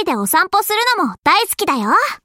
人でお散歩するのも大好きだよ。